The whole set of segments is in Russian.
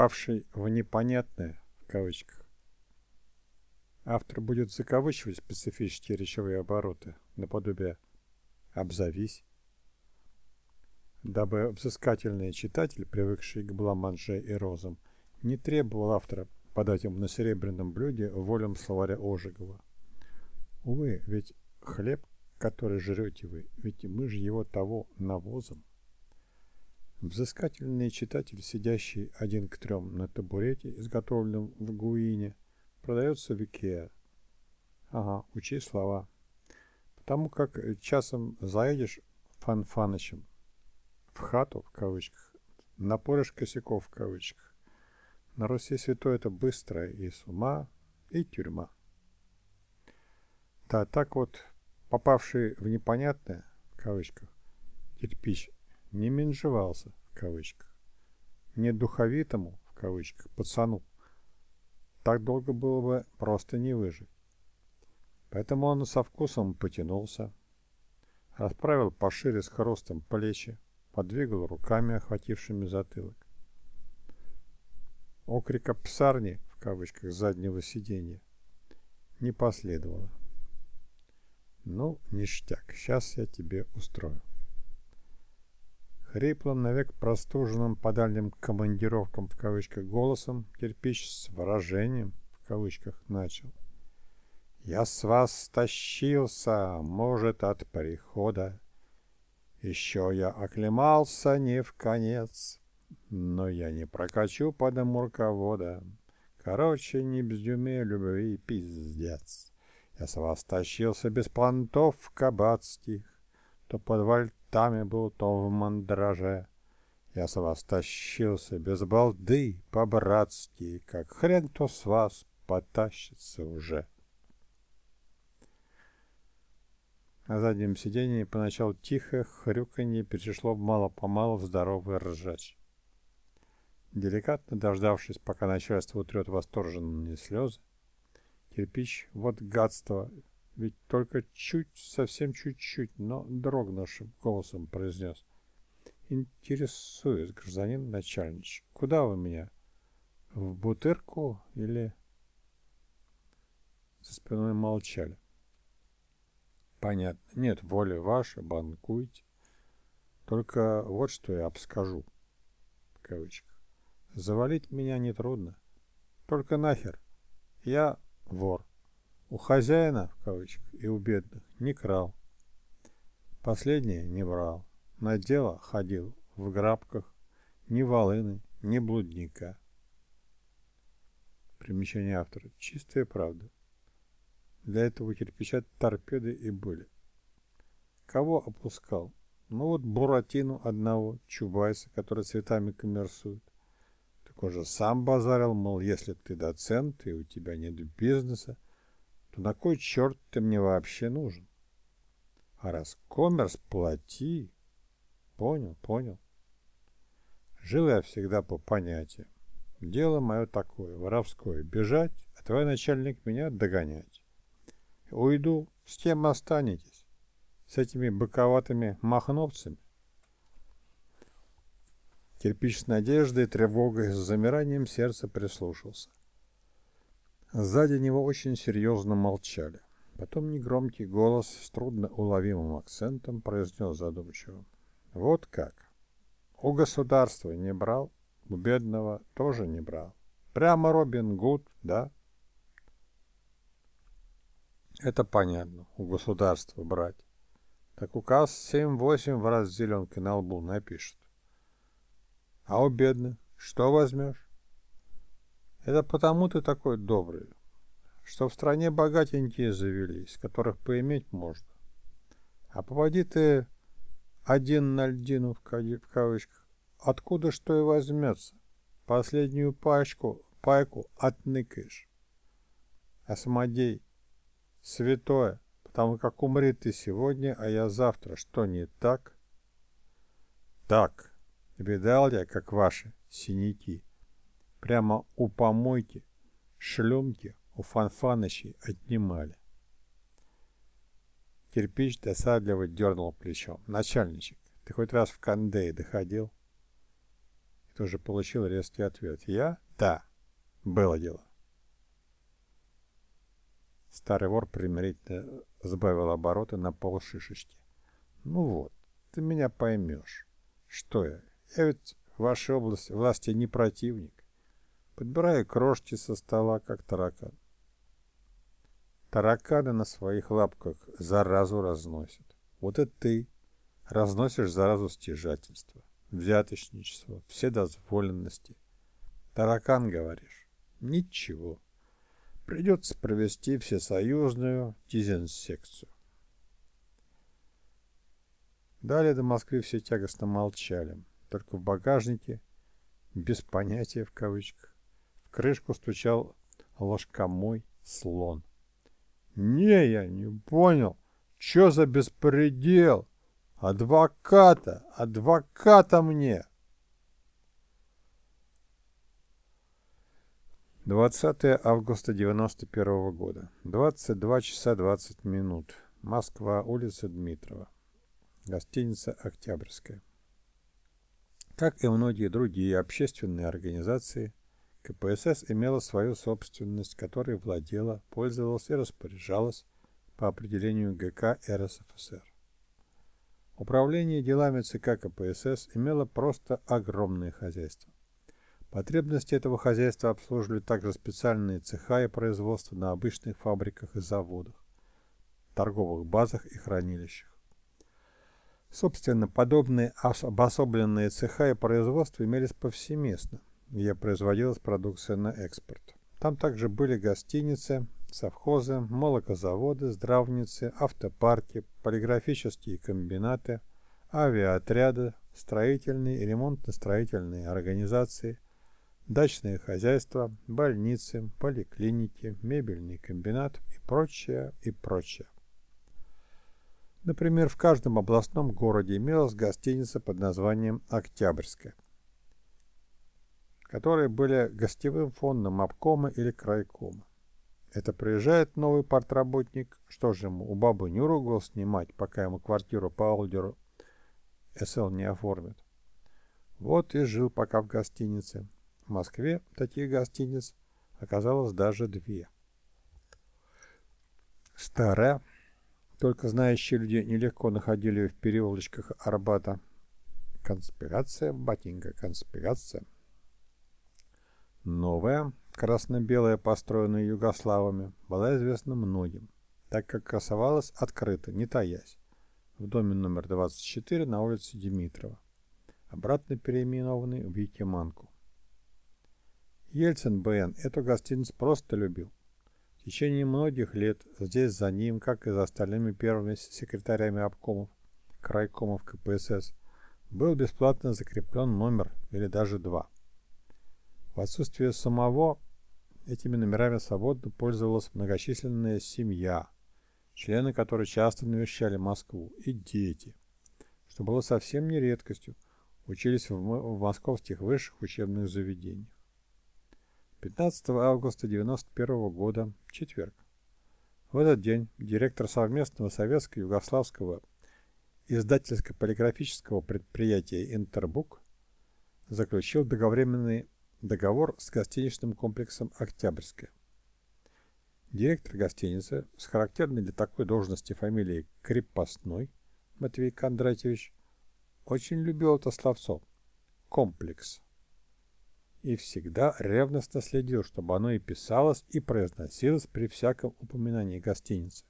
попавший в непонятное, в кавычках. Автор будет закавычивать специфические речевые обороты, наподобие «обзовись», дабы взыскательный читатель, привыкший к бламанже и розам, не требовал автора подать ему на серебряном блюде волям словаря Ожегова. Увы, ведь хлеб, который жрете вы, ведь мы же его того навозом. Взыскательный читатель, сидящий один к трем на табурете, изготовленном в Гуине, продается в Икеа. Ага, учи слова. Потому как часом заедешь фанфанычем в хату, в кавычках, напоришь косяков, в кавычках. На Руси святой это быстро и с ума, и тюрьма. Да, так вот, попавший в непонятное, в кавычках, кирпич не менжевался, в кавычках, не духовитому, в кавычках, пацану. Так долго было бы просто не выжить. Поэтому он со вкусом потянулся, расправил пошире с хрустом плечи, подвигал руками, охватившими затылок. Окрика «псарни» в кавычках заднего сиденья не последовало. Ну, ништяк, сейчас я тебе устрою. Хриплым, навек простуженным по дальним командировкам в кавычках голосом кирпич с выражением в кавычках начал. Я с вас стащился, может, от прихода. Еще я оклемался не в конец, но я не прокачу под мурковода. Короче, не бздюме любви пиздец. Я с вас тащился без понтов кабацких, то под вальтами был, то в мандраже. Я с вас тащился без балды по-братски, как хрен кто с вас потащится уже. На заднем сиденье поначалу тихо хрюканье перешло мало-помалу в здоровый ржач. Деликатно дождавшись, пока начальство утрет восторженные слезы, кирпич, вот гадство, ведь только чуть, совсем чуть-чуть, но дрогнувшим голосом произнес. Интересует, гражданин начальнич, куда вы меня? В бутырку или... За спиной молчали. Понятно. Нет, воля ваша, банкуйте. Только вот что я обскажу. В кавычках. Завалить меня нетрудно. Только нахер. Я вор. У хозяина, в кавычках, и у бедных не крал. Последнее не брал. На дело ходил в грабках. Ни волыны, ни блудника. Примечание автора. Чистая правда. Для этого кирпича торпеды и были. Кого опускал? Ну вот Буратину одного, Чубайса, который цветами коммерсует. Так он же сам базарил, мол, если ты доцент и у тебя нет бизнеса, то на кой черт ты мне вообще нужен? А раз коммерс, плати. Понял, понял. Жил я всегда по понятиям. Дело мое такое, воровское, бежать, а твой начальник меня догонять. Уйду, с кем останетесь? С этими быковатыми махновцами? Кирпич с надеждой, тревогой, с замиранием сердца прислушался. Сзади него очень серьезно молчали. Потом негромкий голос с трудно уловимым акцентом произнес задумчиво. Вот как. У государства не брал, у бедного тоже не брал. Прямо Робин Гуд, да? Это понятно, у государства брать. Так указ 7-8 в раз зеленкой на лбу напишет. А у бедных что возьмешь? Это потому ты такой добрый, что в стране богатенькие завелись, которых поиметь можно. А попади ты один на льдину в кавычках, откуда что и возьмется. Последнюю пачку, пайку отныкаешь. Осмодей святое, потому как умри ты сегодня, а я завтра. Что не так? Так. Видал я, как ваши синяки. Прямо у помойки, шлюмки у фанфанычей отнимали. Кирпич досадливо дернул плечом. Начальничек, ты хоть раз в Кандей доходил? И тут же получил резкий ответ. «Я? Да. Было дело». Старый вор примирительно сбавил обороты на полшишечки. «Ну вот, ты меня поймешь. Что я? Я ведь в вашей области власти не противник. Подбираю крошки со стола, как таракан. Тараканы на своих лапках заразу разносят. Вот и ты разносишь заразу стяжательства, взяточничества, вседозволенности. Таракан, говоришь? Ничего. Придется провести всесоюзную дезинсекцию. Далее до Москвы все тягостно молчали. Только в багажнике, без понятия в кавычках, крышку стучал ложкомой слон. «Не, я не понял. Что за беспредел? Адвоката! Адвоката мне!» 20 августа 91 года. 22 часа 20 минут. Москва, улица Дмитрова. Гостиница «Октябрьская». Как и многие другие общественные организации, КПСС имела свою собственность, которой владела, пользовалась и распоряжалась по определению ГК РСФСР. Управление делами ЦК КПСС имело просто огромное хозяйство. Потребности этого хозяйства обслуживали также специальные цеха и производства на обычных фабриках и заводах, торговых базах и хранилищах. Собственно, подобные обособленные цеха и производства имелись повсеместно, где производилась продукция на экспорт. Там также были гостиницы, совхозы, молокозаводы, здравницы, автопарки, полиграфические комбинаты, авиаотряды, строительные и ремонтно-строительные организации, дачные хозяйства, больницы, поликлиники, мебельный комбинат и прочее, и прочее. Например, в каждом областном городе имелась гостиница под названием «Октябрьская», которые были гостевым фондом обкома или крайкома. Это приезжает новый партработник, что же ему, у бабы Нюру угол снимать, пока ему квартиру по аудеру СЛ не оформит. Вот и жил пока в гостинице. В Москве таких гостиниц оказалось даже две. Старая, только знающие люди нелегко находили в переулочках Арбата. Конспирация, батенька, конспирация. Новая, красно-белая, построенная югославами, была известна многим, так как красовалась открыто, не таясь, в доме номер 24 на улице Димитрова, обратно переименованный в Якиманку. Ельцин Б.Н. эту гостиницу просто любил. В течение многих лет здесь за ним, как и за остальными первыми секретарями обкомов, крайкомов КПСС, был бесплатно закреплен номер или даже два. В отсутствие самого этими номерами свободно пользовалась многочисленная семья, члены которой часто навещали Москву, и дети, что было совсем не редкостью, учились в, в московских высших учебных заведениях. 15 августа 1991 года, четверг. В этот день директор совместного советско-югославского издательско-полиграфического предприятия «Интербук» заключил договоренный договор с гостиничным комплексом «Октябрьская». Директор гостиницы с характерной для такой должности фамилией Крепостной Матвей Кондратьевич очень любил это словцо «комплекс» и всегда ревностно следил, чтобы оно и писалось, и произносилось при всяком упоминании гостиницы.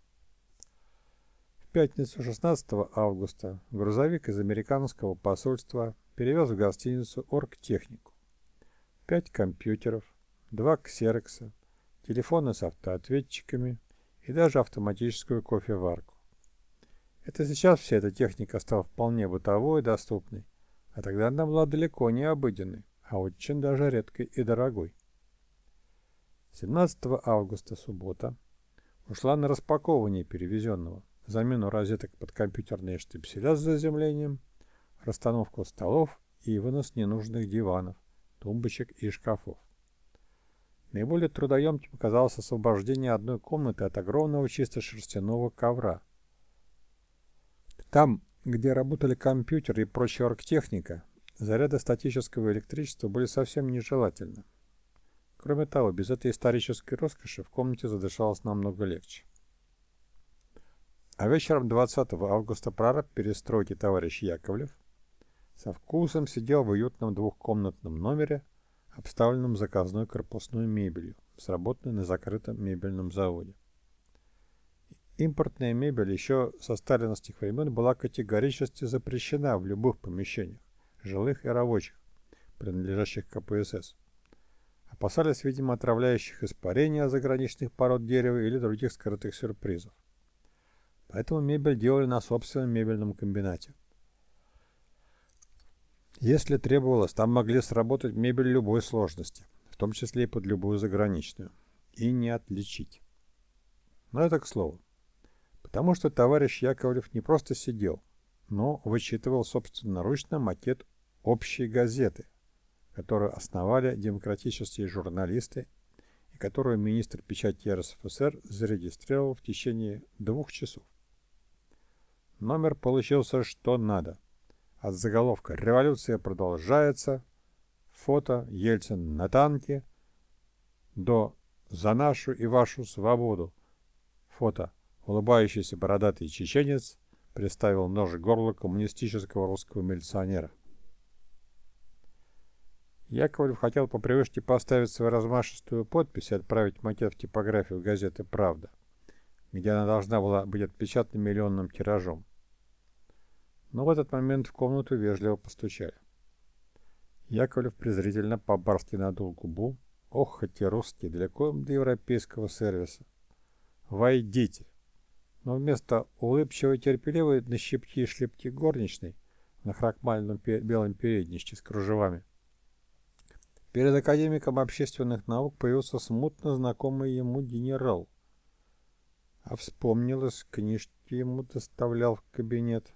В пятницу 16 августа грузовик из американского посольства перевез в гостиницу оргтехнику. Пять компьютеров, два ксерокса, телефоны с автоответчиками и даже автоматическую кофеварку. Это сейчас вся эта техника стала вполне бытовой и доступной, а тогда она была далеко не обыденной а очень даже редкой и дорогой. 17 августа, суббота, ушла на распаковывание перевезенного, замену розеток под компьютерные штепселя с заземлением, расстановку столов и вынос ненужных диванов, тумбочек и шкафов. Наиболее трудоемким оказалось освобождение одной комнаты от огромного чисто шерстяного ковра. Там, где работали компьютер и прочая оргтехника, заряды статического электричества были совсем нежелательны. Кроме того, без этой исторической роскоши в комнате задышалось намного легче. А вечером 20 августа прораб перестройки товарищ Яковлев со вкусом сидел в уютном двухкомнатном номере, обставленном заказной корпусной мебелью, сработанной на закрытом мебельном заводе. Импортная мебель еще со сталинских времен была категорически запрещена в любых помещениях, жилых и рабочих, принадлежащих КПСС. Опасались, видимо, отравляющих испарения заграничных пород дерева или других скрытых сюрпризов. Поэтому мебель делали на собственном мебельном комбинате. Если требовалось, там могли сработать мебель любой сложности, в том числе и под любую заграничную, и не отличить. Но это к слову. Потому что товарищ Яковлев не просто сидел, но вычитывал собственноручно макет общей газеты, которую основали демократические журналисты и которую министр печати РСФСР зарегистрировал в течение двух часов. Номер получился что надо. От заголовка «Революция продолжается», фото Ельцин на танке, до «За нашу и вашу свободу», фото улыбающийся бородатый чеченец приставил нож к горлу коммунистического русского милиционера. Яковлев хотел по привычке поставить свою размашистую подпись и отправить макет в типографию газеты «Правда», где она должна была быть отпечатана миллионным тиражом. Но в этот момент в комнату вежливо постучали. Яковлев презрительно по-барски надул губу. Ох, хоть и русский, далеко до европейского сервиса. «Войдите!» Но вместо улыбчивой терпеливой на щепки и шлепки горничной на хракмальном белом передничке с кружевами Перед академиком общественных наук появился смутно знакомый ему генерал. А вспомнилось, книжки ему доставлял в кабинет.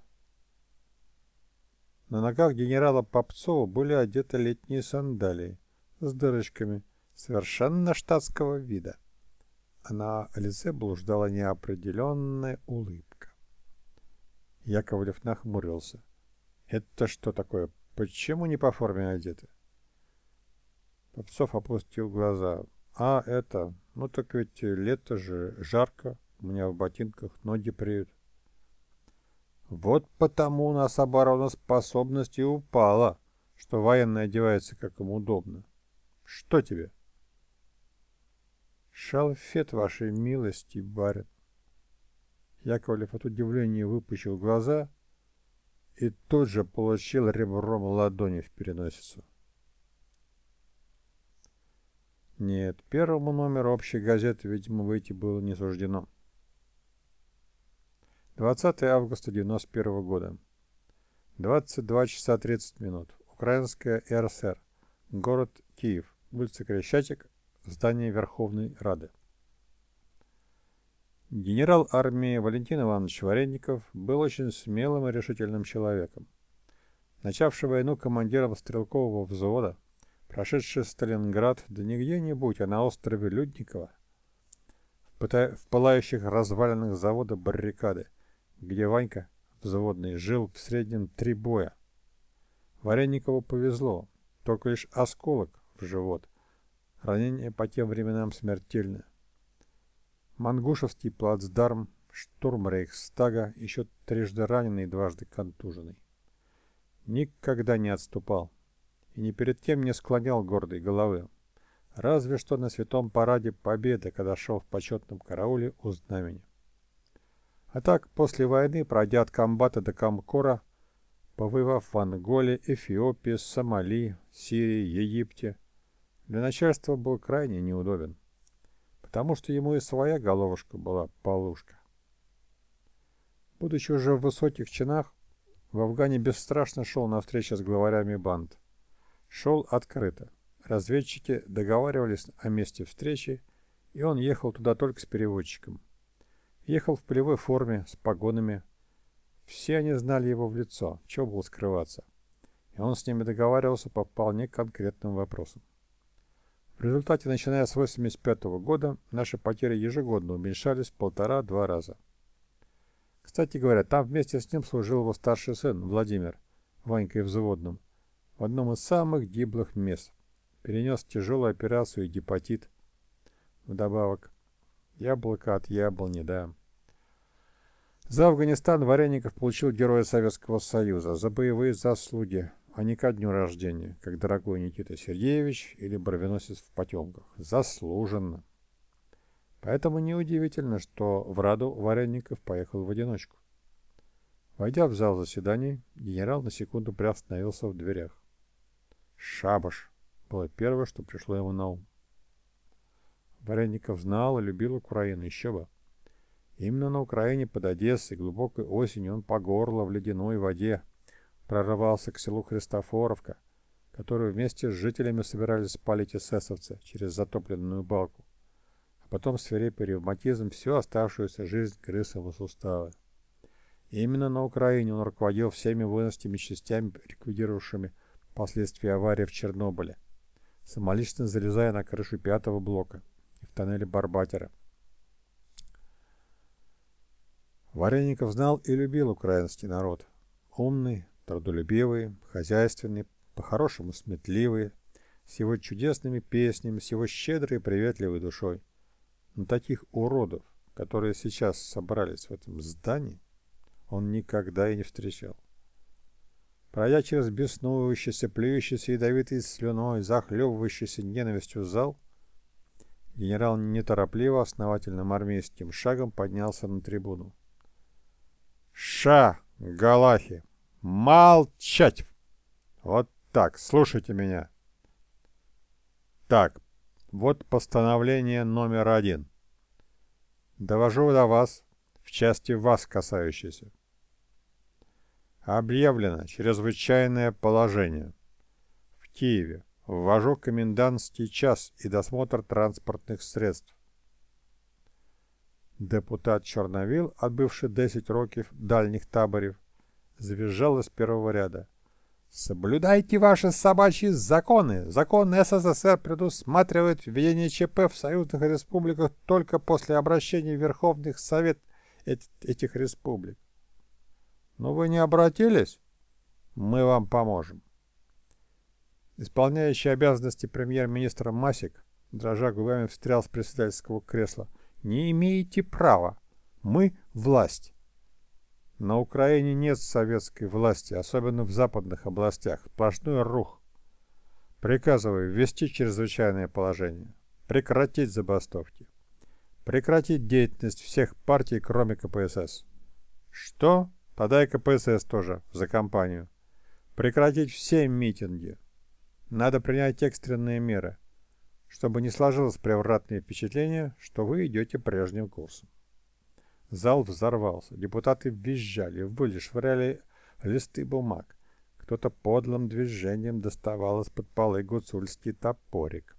На ногах генерала Попцова были одеты летние сандалии с дырочками совершенно штатского вида. А на лице блуждала неопределенная улыбка. Яковлев нахмурился. «Это что такое? Почему не по форме одеты?» Попцов опустил глаза. «А, это... Ну так ведь лето же, жарко. У меня в ботинках ноги преют». «Вот потому у нас обороноспособность и упала, что военный одевается как ему удобно. Что тебе?» «Шалфет вашей милости, барин». Яковлев от удивления выпучил глаза и тут же получил ребром ладони в переносицу. Нет, первому номеру общей газеты, видимо, выйти было не суждено. 20 августа 91 года. 22 часа 30 минут. Украинская РСР. Город Киев. Улица Крещатик. Здание Верховной Рады. Генерал армии Валентин Иванович Варенников был очень смелым и решительным человеком. Начавший войну командиром стрелкового взвода, прошедший Сталинград, да не где-нибудь, а на острове Людникова, в пылающих развалинах завода баррикады, где Ванька, взводный, жил в среднем три боя. Вареникову повезло, только лишь осколок в живот. Ранение по тем временам смертельное. Мангушевский плацдарм, штурм Рейхстага, еще трижды раненый и дважды контуженный. Никогда не отступал и ни перед кем не склонял гордой головы. Разве что на святом параде Победы, когда шел в почетном карауле у знамени. А так, после войны, пройдя от комбата до комкора, повоевав в Анголе, Эфиопии, Сомали, Сирии, Египте, для начальства был крайне неудобен, потому что ему и своя головушка была полушка. Будучи уже в высоких чинах, в Афгане бесстрашно шел на встречу с главарями банд шел открыто. Разведчики договаривались о месте встречи, и он ехал туда только с переводчиком. Ехал в полевой форме, с погонами. Все они знали его в лицо, чего было скрываться. И он с ними договаривался по вполне конкретным вопросам. В результате, начиная с 1985 года, наши потери ежегодно уменьшались в полтора-два раза. Кстати говоря, там вместе с ним служил его старший сын, Владимир, Ванькой взводным, в одном из самых гиблых мест. Перенес тяжелую операцию и гепатит. Вдобавок, яблоко от яблони, да. За Афганистан Вареников получил Героя Советского Союза за боевые заслуги, а не ко дню рождения, как дорогой Никита Сергеевич или бровеносец в потемках. Заслуженно. Поэтому неудивительно, что в Раду Вареников поехал в одиночку. Войдя в зал заседаний, генерал на секунду приостановился в дверях. «Шабаш!» было первое, что пришло ему на ум. Вареников знал и любил Украину, еще бы. Именно на Украине под Одессой глубокой осенью он по горло в ледяной воде прорывался к селу Христофоровка, которую вместе с жителями собирались спалить эсэсовцы через затопленную балку, а потом свирепый ревматизм всю оставшуюся жизнь грыз его суставы. Именно на Украине он руководил всеми воинскими частями, ликвидировавшими последствия аварии в Чернобыле, самолично залезая на крышу пятого блока тоннеле Барбатера. Вареников знал и любил украинский народ. Умный, трудолюбивый, хозяйственный, по-хорошему сметливый, с его чудесными песнями, с его щедрой и приветливой душой. Но таких уродов, которые сейчас собрались в этом здании, он никогда и не встречал. Пройдя через беснующийся, плюющийся ядовитой слюной, захлебывающийся ненавистью зал, генерал неторопливо, основательным армейским шагом поднялся на трибуну. «Ша, Галахи! Молчать! Вот так, слушайте меня!» Так, вот постановление номер один. Довожу до вас, в части вас касающейся. Объявлено чрезвычайное положение. В Киеве ввожу комендантский час и досмотр транспортных средств. Депутат Чорновіл, отбывший 10 років дальних таборів, завизжал из первого ряда. «Соблюдайте ваши собачьи законы! Законы СССР предусматривают введение ЧП в союзных республиках только после обращения в Верховных Совет этих республик. Но вы не обратились? Мы вам поможем. Исполняющий обязанности премьер-министра Масик, дрожа губами, встрял с председательского кресла. Не имеете права. Мы – власть. На Украине нет советской власти, особенно в западных областях. Сплошной рух. Приказываю ввести чрезвычайное положение. Прекратить забастовки. Прекратить деятельность всех партий, кроме КПСС. Что? Подай КПСС тоже за компанию. Прекратить все митинги. Надо принять экстренные меры, чтобы не сложилось превратное впечатление, что вы идете прежним курсом. Зал взорвался. Депутаты визжали, выли, швыряли листы бумаг. Кто-то подлым движением доставал из-под полы гуцульский топорик.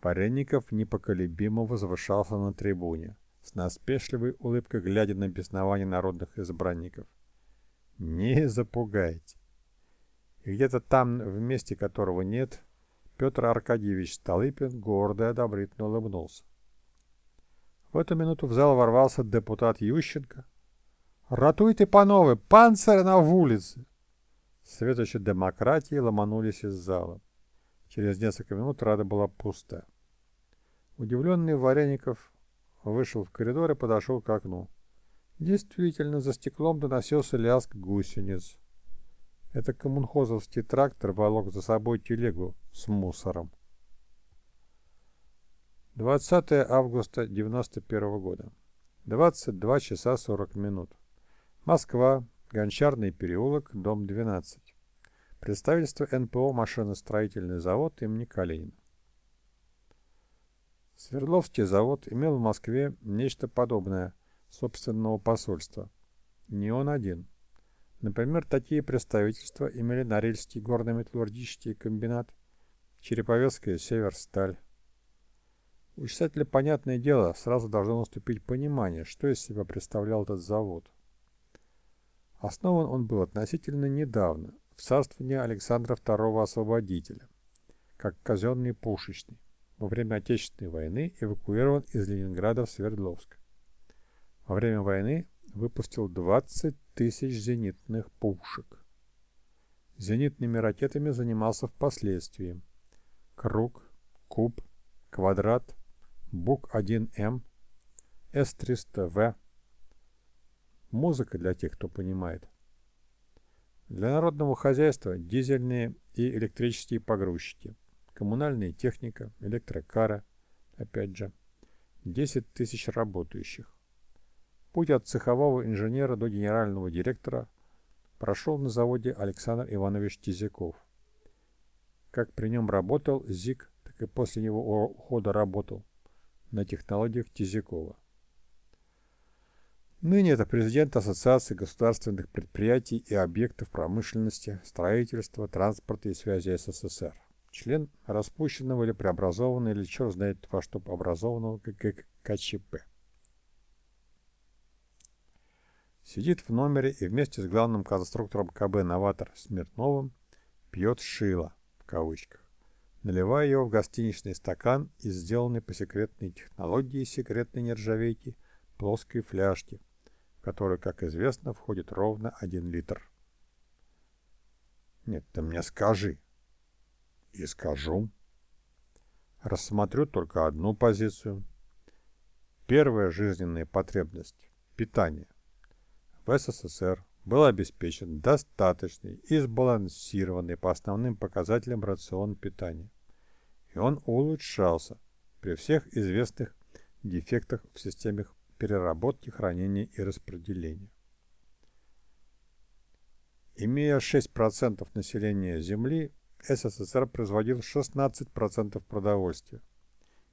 Паренников непоколебимо возвышался на трибуне с наспешливой улыбкой глядя на беснование народных избранников. «Не запугайте!» И где-то там, в месте которого нет, Петр Аркадьевич Столыпин гордо и одобрительно улыбнулся. В эту минуту в зал ворвался депутат Ющенко. «Ратуйте, панове! Панцирь на улице!» Светочи демократии ломанулись из зала. Через несколько минут рада была пуста. Удивленный Вареников вышел в коридор и подошел к окну. Действительно, за стеклом доносился лязг гусениц. Это коммунхозовский трактор волок за собой телегу с мусором. 20 августа 91 года. 22 часа 40 минут. Москва. Гончарный переулок, дом 12. Представительство НПО «Машиностроительный завод» имени Калинина. Свердловский завод имел в Москве нечто подобное собственного посольства. Не он один. Например, такие представительства имели Норильский горно-металлургический комбинат, Череповецкая Северсталь. У читателя, понятное дело, сразу должно наступить понимание, что из себя представлял этот завод. Основан он был относительно недавно, в царствовании Александра II Освободителя, как казенный пушечный во время Отечественной войны эвакуирован из Ленинграда в Свердловск. Во время войны выпустил 20 тысяч зенитных пушек. Зенитными ракетами занимался впоследствии. Круг, куб, квадрат, БУК-1М, С-300В. Музыка для тех, кто понимает. Для народного хозяйства дизельные и электрические погрузчики, коммунальная техника, электрокара, опять же, 10 тысяч работающих. Путь от цехового инженера до генерального директора прошел на заводе Александр Иванович Тизяков. Как при нем работал ЗИК, так и после его ухода работал на технологиях Тизякова. Ныне это президент Ассоциации государственных предприятий и объектов промышленности, строительства, транспорта и связи СССР. Член распущенного или преобразованного, или черт знает во что образованного КЧП. Сидит в номере и вместе с главным конструктором КБ «Новатор» Смирновым пьет «шило» в кавычках, наливая его в гостиничный стакан из сделанной по секретной технологии секретной нержавейки плоской фляжки – в которую, как известно, входит ровно один литр. Нет, ты мне скажи. И скажу. Рассмотрю только одну позицию. Первая жизненная потребность – питание. СССР был обеспечен достаточный и сбалансированный по основным показателям рацион питания. И он улучшался при всех известных дефектах в системах переработки, хранения и распределения. Имея 6% населения Земли, СССР производил 16% продовольствия.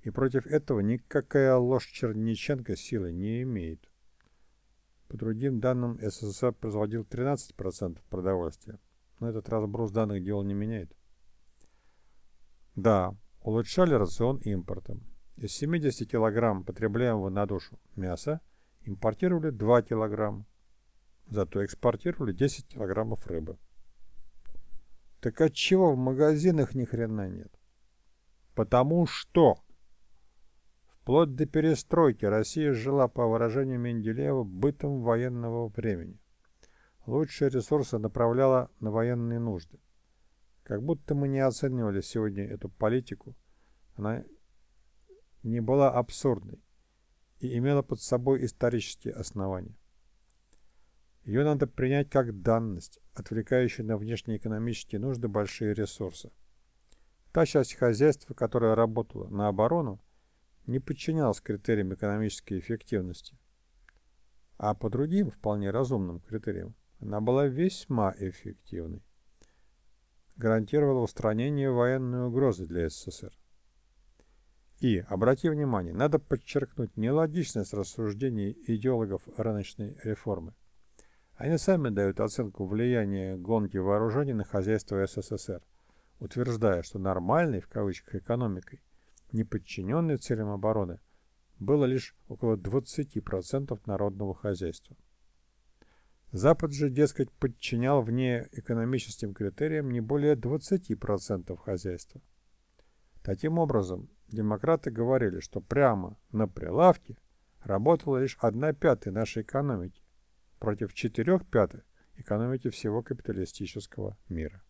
И против этого никакая ложь Черниченко силы не имеет. По другим данным, СССР производил 13% продовольствия. Но этот разброс данных дело не меняет. Да, улучшали рацион импортом. Из 70 кг потребляемого на душу мяса импортировали 2 кг, зато экспортировали 10 кг рыбы. Так от чего в магазинах ни хрена нет? Потому что вплоть до перестройки Россия жила, по выражению Менделеева, бытом военного времени. Лучшие ресурсы направляла на военные нужды. Как будто мы не оценивали сегодня эту политику. Она не была абсурдной и имела под собой исторические основания. Ее надо принять как данность, отвлекающую на внешнеэкономические нужды большие ресурсы. Та часть хозяйства, которая работала на оборону, не подчинялась критериям экономической эффективности. А по другим, вполне разумным критериям, она была весьма эффективной. Гарантировала устранение военной угрозы для СССР. И, обрати внимание, надо подчеркнуть нелогичность рассуждений идеологов рыночной реформы. Они сами дают оценку влияния гонки вооружений на хозяйство СССР, утверждая, что нормальной, в кавычках, экономикой, не подчиненной целям обороны, было лишь около 20% народного хозяйства. Запад же, дескать, подчинял вне экономическим критериям не более 20% хозяйства. Таким образом, демократы говорили, что прямо на прилавке работала лишь одна пятая нашей экономики против четырех пятых экономики всего капиталистического мира.